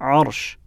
عرش.